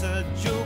kesejukan yang